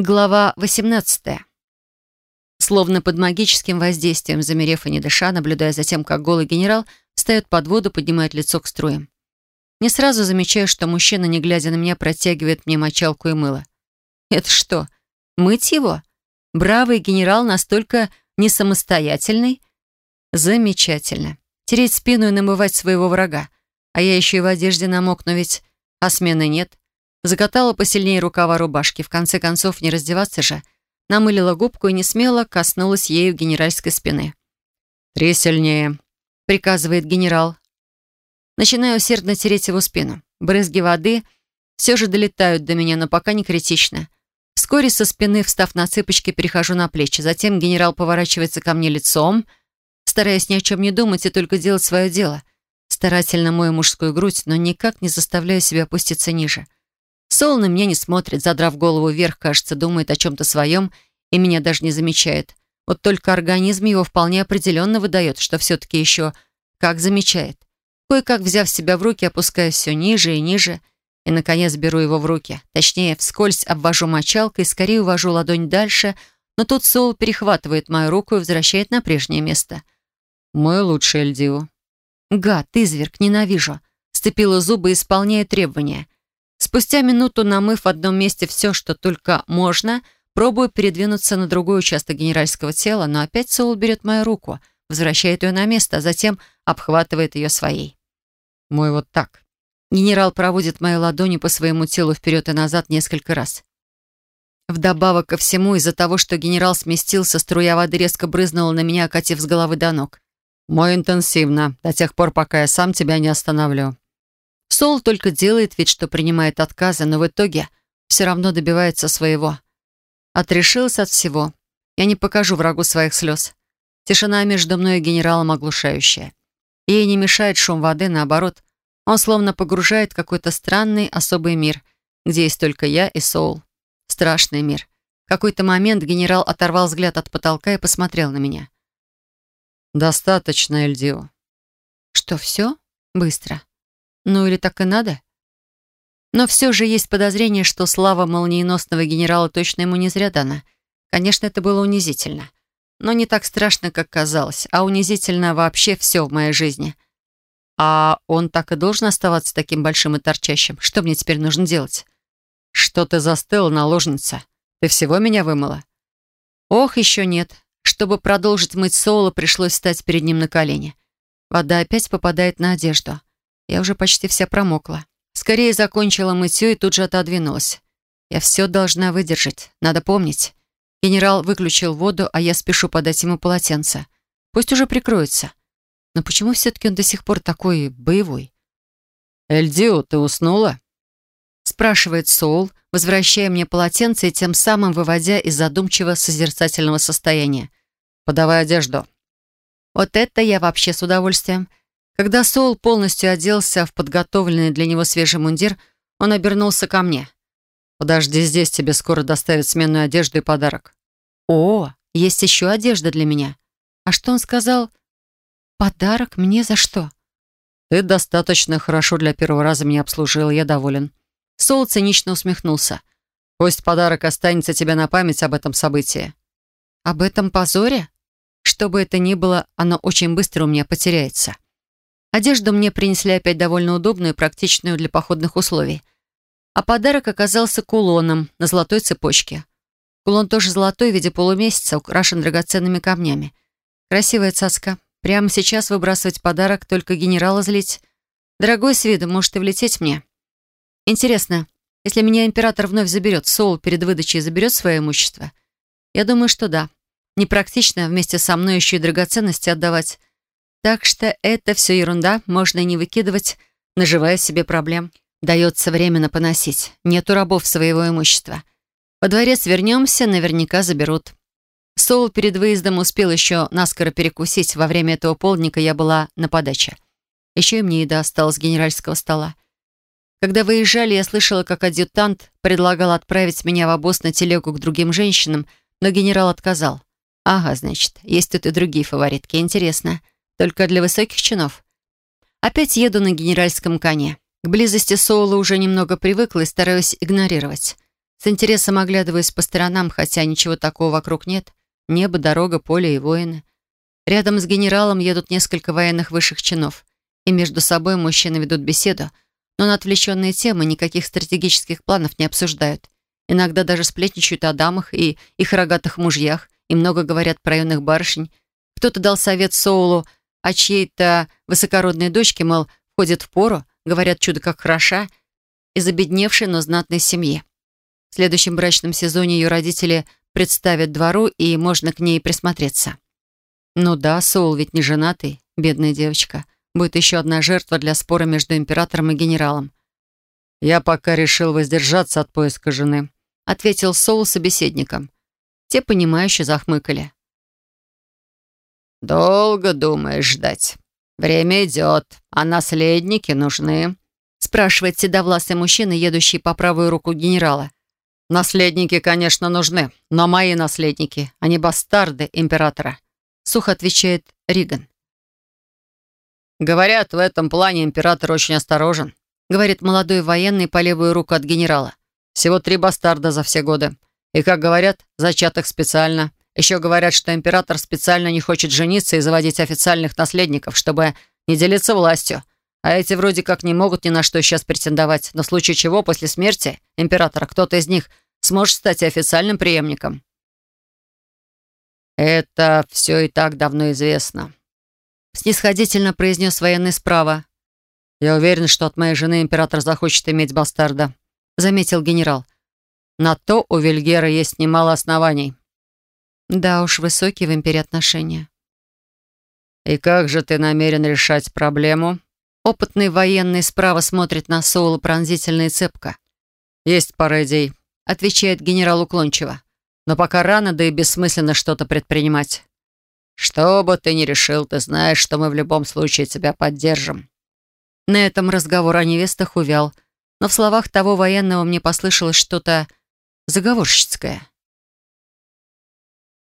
Глава 18. Словно под магическим воздействием, замерев и не дыша, наблюдая за тем, как голый генерал встает под воду, поднимает лицо к струям. Не сразу замечаю, что мужчина, не глядя на меня, протягивает мне мочалку и мыло. Это что, мыть его? Бравый генерал настолько несамостоятельный? Замечательно. Тереть спину и намывать своего врага. А я еще и в одежде намокну, ведь... А смены нет. Закатала посильнее рукава рубашки. В конце концов, не раздеваться же. Намылила губку и не смело коснулась ею генеральской спины. «Три сильнее», — приказывает генерал. Начинаю усердно тереть его спину. Брызги воды все же долетают до меня, но пока не критично. Вскоре со спины, встав на цыпочки, перехожу на плечи. Затем генерал поворачивается ко мне лицом, стараясь ни о чем не думать и только делать свое дело. Старательно мою мужскую грудь, но никак не заставляю себя опуститься ниже. Сол на меня не смотрит, задрав голову вверх, кажется, думает о чем-то своем и меня даже не замечает. Вот только организм его вполне определенно выдает, что все-таки еще как замечает. Кое-как, взяв себя в руки, опускаюсь все ниже и ниже, и, наконец, беру его в руки. Точнее, вскользь обвожу мочалкой, скорее увожу ладонь дальше, но тут Сол перехватывает мою руку и возвращает на прежнее место. «Мой лучший Эльдио». «Гад, изверг, ненавижу». Сцепила зубы, исполняя требования — Спустя минуту, намыв в одном месте все, что только можно, пробую передвинуться на другой участок генеральского тела, но опять Соул берет мою руку, возвращает ее на место, а затем обхватывает ее своей. Мой вот так. Генерал проводит мои ладони по своему телу вперед и назад несколько раз. Вдобавок ко всему, из-за того, что генерал сместился, струя воды резко брызнула на меня, окатив с головы до ног. «Мой интенсивно, до тех пор, пока я сам тебя не остановлю». Сол только делает вид, что принимает отказы, но в итоге все равно добивается своего. Отрешилась от всего. Я не покажу врагу своих слез. Тишина между мной и генералом оглушающая. Ей не мешает шум воды, наоборот. Он словно погружает в какой-то странный особый мир, где есть только я и Соул. Страшный мир. В какой-то момент генерал оторвал взгляд от потолка и посмотрел на меня. «Достаточно, Эльдио». «Что, все? Быстро?» Ну или так и надо? Но все же есть подозрение, что слава молниеносного генерала точно ему не зря дана. Конечно, это было унизительно. Но не так страшно, как казалось. А унизительно вообще все в моей жизни. А он так и должен оставаться таким большим и торчащим. Что мне теперь нужно делать? Что ты застыла, наложница? Ты всего меня вымыла? Ох, еще нет. Чтобы продолжить мыть Соула, пришлось встать перед ним на колени. Вода опять попадает на одежду. Я уже почти вся промокла. Скорее закончила мытье и тут же отодвинулась. Я все должна выдержать, надо помнить. Генерал выключил воду, а я спешу подать ему полотенце. Пусть уже прикроется. Но почему все-таки он до сих пор такой боевой? «Эльдио, ты уснула?» спрашивает Соул, возвращая мне полотенце и тем самым выводя из задумчиво созерцательного состояния. «Подавай одежду». Вот это я вообще с удовольствием. Когда Соул полностью оделся в подготовленный для него свежий мундир, он обернулся ко мне. «Подожди здесь, тебе скоро доставят сменную одежду и подарок». «О, есть еще одежда для меня». «А что он сказал?» «Подарок мне за что?» «Ты достаточно хорошо для первого раза меня обслужил, я доволен». Соул цинично усмехнулся. «Пусть подарок останется тебе на память об этом событии». «Об этом позоре?» «Что бы это ни было, оно очень быстро у меня потеряется». Одежду мне принесли опять довольно удобную и практичную для походных условий. А подарок оказался кулоном на золотой цепочке. Кулон тоже золотой в виде полумесяца, украшен драгоценными камнями. Красивая цаска. Прямо сейчас выбрасывать подарок, только генерала злить. Дорогой с виду, может и влететь мне. Интересно, если меня император вновь заберет, Соул перед выдачей заберет свое имущество? Я думаю, что да. Непрактично вместе со мной еще и драгоценности отдавать. Так что это все ерунда, можно и не выкидывать, наживая себе проблем. Дается временно поносить. Нету рабов своего имущества. Во дворец вернемся, наверняка заберут. Соул перед выездом успел еще наскоро перекусить. Во время этого полдника я была на подаче. Еще и мне еда осталась с генеральского стола. Когда выезжали, я слышала, как адъютант предлагал отправить меня в обоз на телегу к другим женщинам, но генерал отказал. Ага, значит, есть тут и другие фаворитки. Интересно. Только для высоких чинов. Опять еду на генеральском коне. К близости Соула уже немного привыкла и стараюсь игнорировать. С интересом оглядываясь по сторонам, хотя ничего такого вокруг нет. Небо, дорога, поле и воины. Рядом с генералом едут несколько военных высших чинов. И между собой мужчины ведут беседу, но на отвлеченные темы никаких стратегических планов не обсуждают. Иногда даже сплетничают о дамах и их рогатых мужьях, и много говорят про юных барышень. Кто-то дал совет Соулу о чьей-то высокородной дочке, мол, входит в пору, говорят, чудо как хороша, из обедневшей, но знатной семьи. В следующем брачном сезоне ее родители представят двору, и можно к ней присмотреться. Ну да, Соул ведь не женатый, бедная девочка. Будет еще одна жертва для спора между императором и генералом. «Я пока решил воздержаться от поиска жены», — ответил Соул собеседникам. Те, понимающе захмыкали. «Долго думаешь ждать? Время идет, а наследники нужны», — спрашивает седовласый мужчина, едущий по правую руку генерала. «Наследники, конечно, нужны, но мои наследники, не бастарды императора», — сухо отвечает Риган. «Говорят, в этом плане император очень осторожен», — говорит молодой военный по левую руку от генерала. «Всего три бастарда за все годы. И, как говорят, зачатых специально. Еще говорят, что император специально не хочет жениться и заводить официальных наследников, чтобы не делиться властью. А эти вроде как не могут ни на что сейчас претендовать, но в случае чего после смерти императора кто-то из них сможет стать официальным преемником. «Это все и так давно известно», — снисходительно произнес военный справа. «Я уверен, что от моей жены император захочет иметь бастарда», — заметил генерал. «На то у Вильгера есть немало оснований». «Да уж, высокие в империи отношения». «И как же ты намерен решать проблему?» Опытный военный справа смотрит на Соула пронзительно и цепко. «Есть пара идей», — отвечает генерал уклончиво. «Но пока рано, да и бессмысленно что-то предпринимать. Что бы ты ни решил, ты знаешь, что мы в любом случае тебя поддержим». На этом разговор о невестах увял, но в словах того военного мне послышалось что-то заговорщицкое.